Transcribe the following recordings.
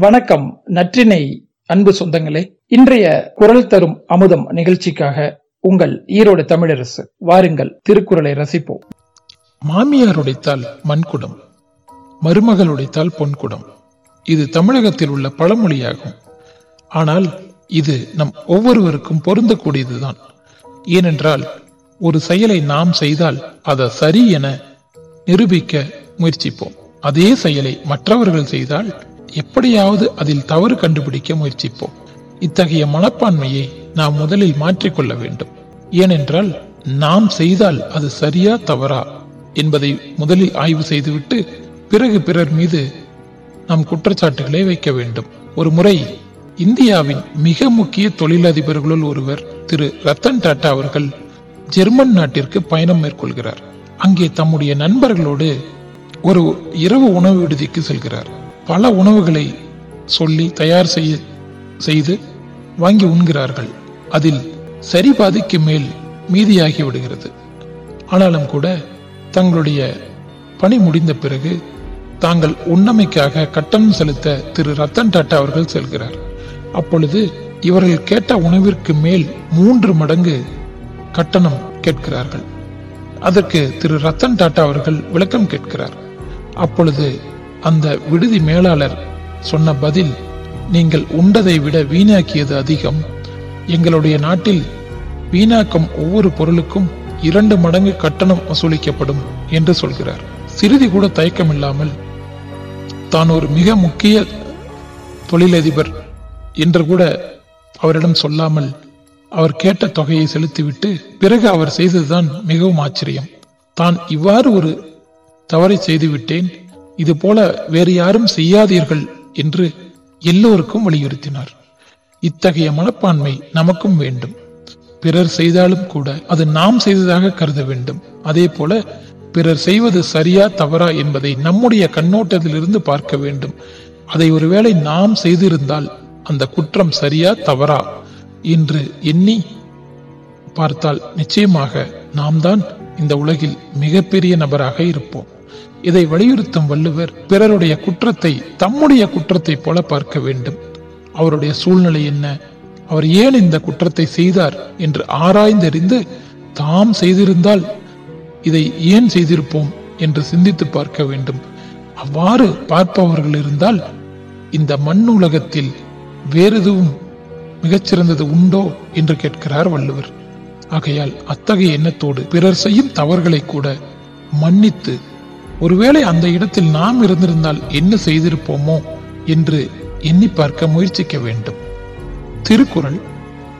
வணக்கம் நற்றினை அன்பு சொந்தங்களே. இன்றைய குரல் தரும் அமுதம் நிகழ்ச்சிக்காக உங்கள் ஈரோடு தமிழரசு வாருங்கள் திருக்குறளை ரசிப்போம். மாமியார் உடைத்தால் மண்குடம் மருமகள் உடைத்தால் பொன்குடம். இது தமிழகத்தில் உள்ள பழமொழியாகும். ஆனால் இது நம் ஒவ்வொருவருக்கும் பொருந்தக்கூடியதுதான். ஏனென்றால் ஒரு செயலை நாம் செய்தால் அதை சரி என நிரூபிக்க முயற்சிப்போம். அதே செயலை மற்றவர்கள் செய்தால் எப்படியாவது அதில் தவறு கண்டுபிடிக்க முயற்சிப்போம். இத்தகைய மனப்பான்மையை நாம் முதலில் மாற்றிக்கொள்ள வேண்டும். ஏனென்றால் நாம் செய்தால் அது சரியா தவறா என்பதை முதலில் ஆய்வு செய்துவிட்டு பிறகு பிறர் மீது நாம் குற்றச்சாட்டுகளை வைக்க வேண்டும். ஒரு முறை இந்தியாவின் மிக முக்கிய தொழிலதிபர்களுள் ஒருவர் திரு ரத்தன் டாட்டா அவர்கள் ஜெர்மன் நாட்டிற்கு பயணம் மேற்கொள்கிறார். அங்கே தம்முடைய நண்பர்களோடு ஒரு இரவு உணவு விடுதிக்கு செல்கிறார். பல உணவுகளை சொல்லி தயார் செய்ய செய்து வாங்கி உண்கிறார்கள். அதில் சரி பாதிக்கு மேல் மீதியாகி விடுகிறது. ஆனாலும் கூட தங்களுடைய பணி முடிந்த பிறகு தாங்கள் உண்ணமைக்காக கட்டணம் செலுத்த திரு ரத்தன் டாட்டா அவர்கள் செல்கிறார். அப்பொழுது இவர்கள் கேட்ட உணவிற்கு மேல் மூன்று மடங்கு கட்டணம் கேட்கிறார்கள். அதற்கு திரு ரத்தன் டாட்டா அவர்கள் விளக்கம் கேட்கிறார். அப்பொழுது அந்த விடுதி மேலாளர் சொன்ன பதில் நீங்கள் உண்டதை விட வீணாக்கியது அதிகம். எங்களுடைய நாட்டில் வீணாக்கும் ஒவ்வொரு பொருளுக்கும் இரண்டு மடங்கு கட்டணம் வசூலிக்கப்படும் என்று சொல்கிறார். சிறிது கூட தயக்கமில்லாமல் தான் ஒரு மிக முக்கிய தொழிலதிபர் என்று கூட அவரிடம் சொல்லாமல் அவர் கேட்ட தொகையை செலுத்திவிட்டு பிறகு அவர் செய்ததுதான் மிகவும் ஆச்சரியம். தான் இவ்வாறு ஒரு தவறை செய்துவிட்டேன் இது போல வேறு யாரும் செய்யாதீர்கள் என்று எல்லோருக்கும் வலியுறுத்தினார். இத்தகைய மனப்பான்மை நமக்கும் வேண்டும். பிறர் செய்தாலும் கூட அது நாம் செய்ததாக கருத வேண்டும். அதே போல பிறர் செய்வது சரியா தவறா என்பதை நம்முடைய கண்ணோட்டத்திலிருந்து பார்க்க வேண்டும். அதை ஒருவேளை நாம் செய்திருந்தால் அந்த குற்றம் சரியா தவறா என்று எண்ணி பார்த்தால் நிச்சயமாக நாம் தான் இந்த உலகில் மிகப்பெரிய நபராக இருப்போம். இதை வலியுறுத்தும் வள்ளுவர் பிறருடைய குற்றத்தை தம்முடைய குற்றத்தை போல பார்க்க வேண்டும். அவருடைய சூழ்நிலை என்ன? அவர் ஏன் இந்த குற்றத்தை செய்தார் என்று ஆராய்ந்தறிந்து தாம் செய்திருந்தால் இதை ஏன் செய்திருப்போம் என்று சிந்தித்து பார்க்க வேண்டும். அவ்வாறு பார்ப்பவர்கள் இருந்தால் இந்த மண் உலகத்தில் வேறு எதுவும் மிகச்சிறந்தது உண்டோ என்று கேட்கிறார் வள்ளுவர். ஆகையால் அத்தகைய எண்ணத்தோடு பிறர் செய்யும் தவறுகளை கூட மன்னித்து ஒருவேளை அந்த இடத்தில் நாம் இருந்திருந்தால் என்ன செய்திருப்போமோ என்று எண்ணி பார்க்க முயற்சிக்க வேண்டும். திருக்குறள்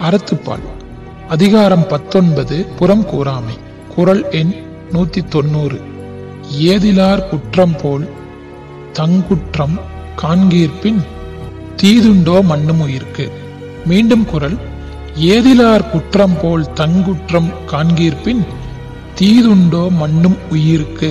அறத்துப்பால் அதிகாரம் பத்தொன்பது புறம் கூறாமை குரல் எண் நூத்தி தொண்ணூறு ஏதிலார் குற்றம் போல் தங்குற்றம் காண்கீர்ப்பின் தீதுண்டோ மண்ணும் உயிர்க்கு. மீண்டும் குரல் ஏதிலார் குற்றம் போல் தங்குற்றம் காண்கீர்ப்பின் தீதுண்டோ மண்ணும் உயிருக்கு.